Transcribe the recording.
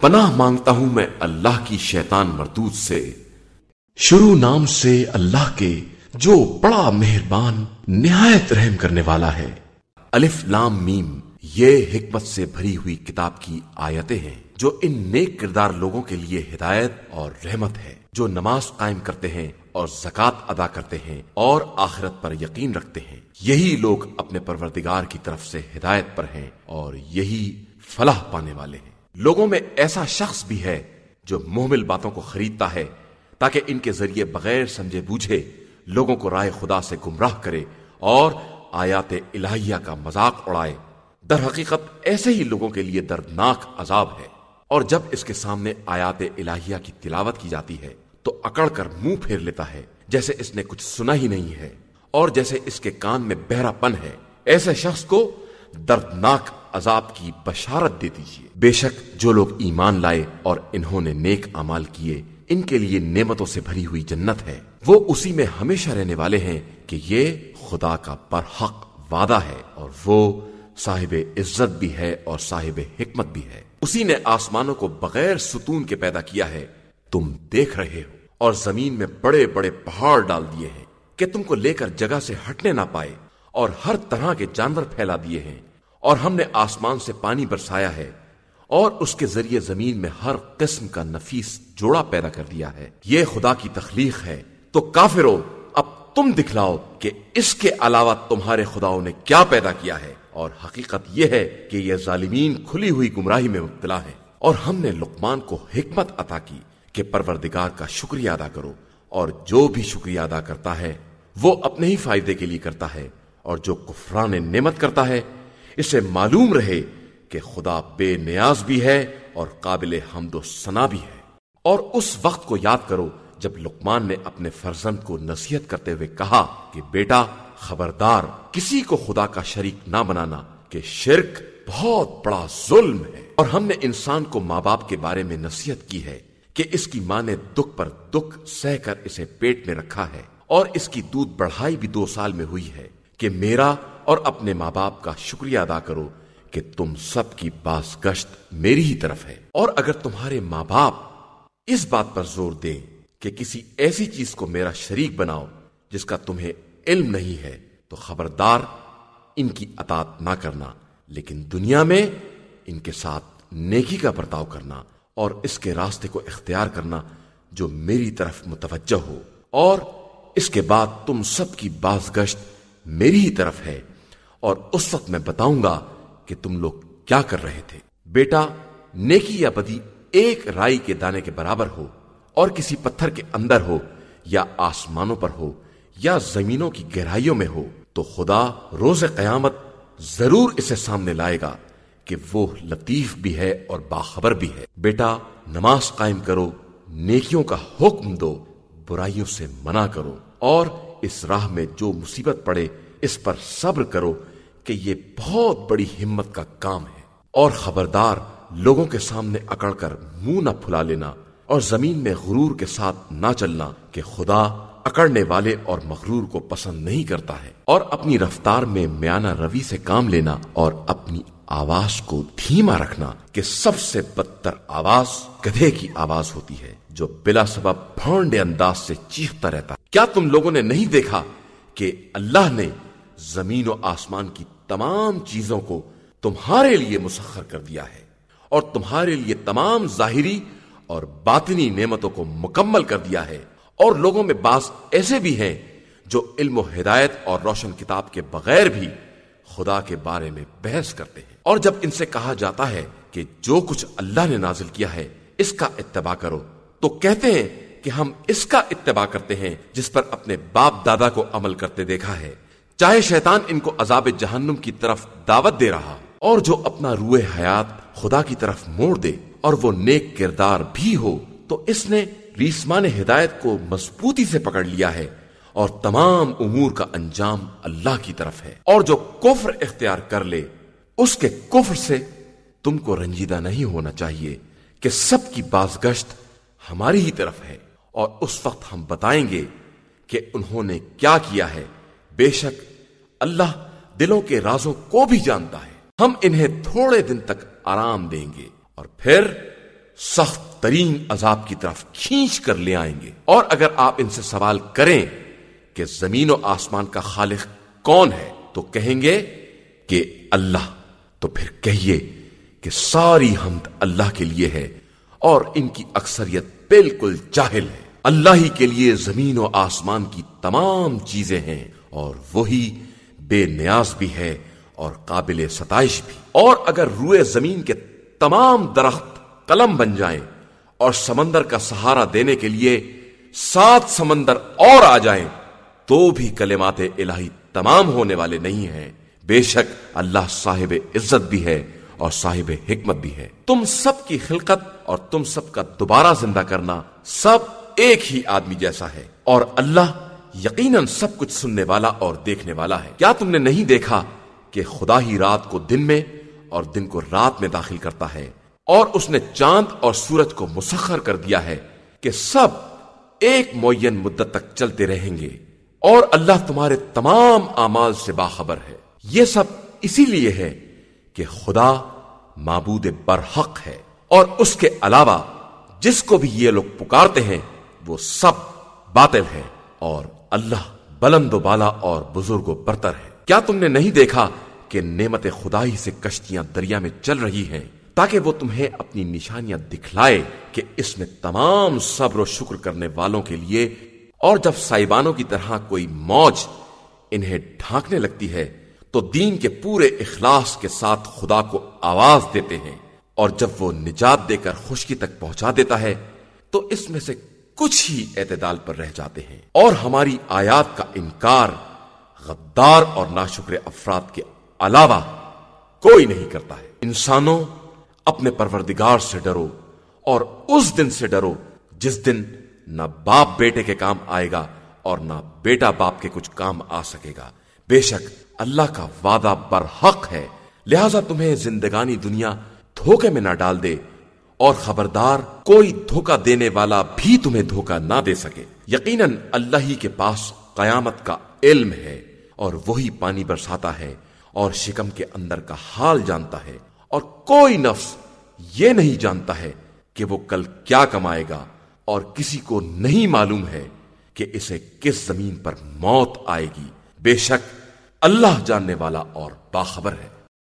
پناہ مانگتا ہوں میں اللہ کی شیطان مردود سے۔ شروع نام سے اللہ کے جو بڑا مہربان، نہایت رحم کرنے والا ہے۔ الف لام میم، یہ حکمت سے بھری ہوئی کتاب کی آیتیں ہیں، جو ان نیک کردار لوگوں کے لیے ہدایت اور رحمت ہے، جو نماز قائم کرتے ہیں اور زکات ادا کرتے ہیں اور آخرت پر یقین رکھتے ہیں۔ یہی لوگ اپنے پروردگار کی طرف سے ہدایت پر ہیں اور یہی فلاح پانے والے ہیں۔ لوگوں میں ایسا شخص بھی ہے جو محمل باتوں کو خریدتا ہے، تاکہ ان کے ذریعے بغیر سمجھے بوجھے لوگوں کو رائے خدا سے گمراہ کرے اور آیات الہیہ کا مذاق اڑائے۔ در حقیقت ایسے ہی لوگوں کے لیے دردناک عذاب ہے۔ اور جب اس کے سامنے آیات الہیہ کی تلاوت کی جاتی ہے، تو اکڑ کر منہ پھیر لیتا ہے، جیسے اس نے کچھ سنا ہی نہیں ہے۔ اور جیسے اس کے کان میں بہرا پن ہے۔ ایسے شخص کو دردناک عذاب کی بشارت دے دیجیے بے شک جو لوگ ایمان لائے اور انہوں نے نیک امال کیے، ان کے لیے نعمتوں سے بھری ہوئی جنت ہے۔ وہ اسی میں ہمیشہ رہنے والے ہیں کہ یہ خدا کا برحق وعدہ ہے اور وہ صاحب عزت بھی ہے اور صاحب حکمت بھی ہے۔ اسی نے آسمانوں کو بغیر ستون کے پیدا کیا ہے۔ تم دیکھ رہے ہو اور زمین میں بڑے بڑے پہاڑ ڈال دیے ہیں کہ تم کو لے کر جگہ سے ہٹنے نہ پائے اور ہر طرح کے جانور پھیلا دیے ہیں۔ اور ہم نے آسمان سے پانی برسایا ہے اور اس کے ذریعے زمین میں ہر قسم کا نفیس جوڑا پیدا کر دیا ہے۔ یہ خدا کی تخلیق ہے۔ تو کافرو، اب تم دکھلاؤ کہ اس کے علاوہ تمہارے خداؤں نے کیا پیدا کیا ہے۔ اور حقیقت یہ ہے کہ یہ ظالمین کھلی ہوئی گمراہی میں مبتلا ہے اور ہم نے لقمان کو حکمت عطا کی کہ پروردگار کا شکریہ ادا کرو۔ اور جو بھی شکریہ ادا کرتا ہے، وہ اپنے ہی فائدے کے لیے کرتا ہے۔ اور جو کفران نعمت کرتا ہے اسے معلوم رہے کہ خدا بے نیاز بھی ہے اور قابل حمد و ثنا بھی ہے۔ اور اس وقت کو یاد کرو جب لقمان نے اپنے فرزند کو نصیحت کرتے ہوئے کہا کہ بیٹا، خبردار، کسی کو خدا کا شریک نہ بنانا کہ شرک بہت بڑا ظلم ہے۔ اور ہم نے انسان کو ماں باپ کے بارے میں نصیحت کی ہے کہ اس کی ماں نے دکھ پر دکھ سہ کر اسے پیٹ میں رکھا ہے اور اس کی دودھ بڑھائی بھی دو سال میں ہوئی ہے کہ میرا اور اپنے ماں باپ کا شکریہ ادا کرو کہ تم سب کی باس گشت میری ہی طرف ہے۔ اور اگر تمہارے ماں باپ اس بات پر زور دیں کہ کسی ایسی چیز کو میرا شریک بناؤ جس کا تمہیں علم نہیں ہے، تو خبردار ان کی اطاعت نہ کرنا، لیکن دنیا میں ان کے ساتھ نیکی کا برتاؤ کرنا اور اس کے راستے کو اختیار کرنا جو میری طرف متوجہ ہو۔ اور اس کے بعد تم سب کی باز گشت میری ہی طرف ہے۔ اور اس وقت میں بتاؤں گا کہ تم لوگ کیا کر رہے تھے۔ بیٹا، نیکی یا بدی ایک رائی کے دانے کے برابر ہو اور کسی پتھر کے اندر ہو یا آسمانوں پر ہو یا زمینوں کی گہرائیوں میں ہو، تو خدا روز قیامت ضرور اسے سامنے لائے گا کہ وہ لطیف بھی ہے اور باخبر بھی ہے۔ بیٹا، نماز قائم کرو، نیکیوں کا حکم دو، برائیوں سے منع کرو اور اس راہ میں جو مصیبت پڑے اس پر صبر کرو۔ کہ یہ بہت بڑی ہمت کا کام ہے اور خبردار لوگوں کے سامنے اکڑ کر منہ نہ پھلا لینا اور زمین میں غرور کے ساتھ نہ چلنا کہ خدا اکڑنے والے اور مغرور کو پسند نہیں کرتا ہے اور اپنی رفتار میں میانہ روی سے کام لینا اور اپنی آواز کو دھیما رکھنا کہ سب سے بدتر آواز گدھے کی آواز ہوتی ہے جو بلا سبب بھونڈے انداز سے چیختا رہتا کیا تم لوگوں نے نہیں دیکھا کہ اللہ نے زمین و آسمان کی تمام چیزوں کو تمہارے لیے مسخر کر دیا ہے اور تمہارے لیے تمام ظاہری اور باطنی نعمتوں کو مکمل کر دیا ہے اور لوگوں میں بعض ایسے بھی ہیں جو علم و ہدایت اور روشن کتاب کے بغیر بھی خدا کے بارے میں بحث کرتے ہیں۔ اور جب ان سے کہا جاتا ہے کہ جو کچھ اللہ نے نازل کیا ہے، اس کا اتباع کرو، تو کہتے ہیں کہ ہم اس کا اتباع کرتے ہیں جس پر اپنے باپ دادا کو عمل کرتے دیکھا ہے۔ چاہے شیطان ان کو عذاب جہنم کی طرف دعوت دے رہا، اور جو اپنا روح حیات خدا کی طرف موڑ دے اور وہ نیک کردار بھی ہو، تو اس نے ریسمان ہدایت کو مضبوطی سے پکڑ لیا ہے، اور تمام امور کا انجام اللہ کی طرف ہے۔ اور جو کفر اختیار کر لے، اس کے کفر سے تم کو رنجیدہ نہیں ہونا چاہیے کہ سب کی باز گشت ہماری ہی طرف ہے۔ اور اس وقت ہم بتائیں گے کہ انہوں نے کیا کیا ہے۔ بے شک اللہ دلوں کے رازوں کو بھی جانتا ہے۔ ہم انہیں تھوڑے دن تک آرام دیں گے اور پھر سخت ترین عذاب کی طرف کھینچ کر لے آئیں گے۔ اور اگر آپ ان سے سوال کریں کہ زمین و آسمان کا خالق کون ہے، تو کہیں گے کہ اللہ۔ تو پھر کہیے کہ ساری حمد اللہ کے لیے ہے اور ان کی اکثریت بالکل جاہل ہے۔ اللہ ہی کے لیے زمین و آسمان کی تمام چیزیں ہیں۔ اور وہی بے نیاز بھی ہے اور قابل ستائش بھی۔ اور اگر روئے زمین کے تمام درخت قلم بن جائیں اور سمندر کا سہارا دینے کے لیے سات سمندر اور آ جائیں، تو بھی کلمات الہی تمام ہونے والے نہیں ہیں۔ بے شک اللہ صاحب عزت بھی ہے اور صاحب حکمت بھی ہے۔ تم سب کی خلقت اور تم سب کا دوبارہ زندہ کرنا سب ایک ہی آدمی جیسا ہے۔ اور اللہ یقیناً سب کچھ سننے والا اور دیکھنے والا ہے۔ کیا تم نے نہیں دیکھا کہ خدا ہی رات کو دن میں اور دن کو رات میں داخل کرتا ہے؟ اور اس نے چاند اور سورج کو مسخر کر دیا ہے کہ سب ایک معین مدت تک چلتے رہیں گے۔ اور اللہ تمہارے تمام اعمال سے باخبر ہے۔ یہ سب اسی لیے ہے کہ خدا معبود برحق ہے۔ اور اس کے علاوہ جس کو بھی یہ لوگ پکارتے ہیں وہ سب باطل ہے اور اللہ بلند و بالا اور بزرگ و برتر ہے۔ کیا تم نے نہیں دیکھا کہ نعمت خدائی سے کشتیاں دریا میں چل رہی ہیں تاکہ وہ تمہیں اپنی نشانیاں دکھلائے کہ اس میں تمام صبر و شکر کرنے والوں کے لیے اور جب سائبانوں کی طرح کوئی موج انہیں ڈھانکنے لگتی ہے تو دین کے پورے اخلاص کے ساتھ خدا کو آواز دیتے ہیں اور جب وہ نجات دے کر خشکی تک پہنچا دیتا ہے تو اس میں سے کچھ ہی اعتدال پر رہ جاتے ہیں۔ اور ہماری آیات کا انکار غدار اور ناشکر افراد کے علاوہ کوئی نہیں کرتا ہے۔ انسانوں اپنے پروردگار سے ڈرو اور اس دن سے ڈرو جس دن نہ باپ بیٹے کے کام آئے گا اور نہ بیٹا باپ کے کچھ کام آ سکے گا۔ بے شک اللہ کا وعدہ برحق ہے۔ لہذا تمہیں زندگانی دنیا دھوکے میں نہ ڈال دے۔ اور خبردار، کوئی دھوکا دینے والا بھی تمہیں دھوکا نہ دے سکے۔ یقیناً اللہ ہی کے پاس قیامت کا علم ہے اور وہی پانی برساتا ہے اور شکم کے اندر کا حال جانتا ہے۔ اور کوئی نفس یہ نہیں جانتا ہے کہ وہ کل کیا کمائے گا۔ اور کسی کو نہیں معلوم ہے کہ اسے کس زمین پر موت آئے گی۔ بے شک اللہ جاننے والا اور باخبر ہے۔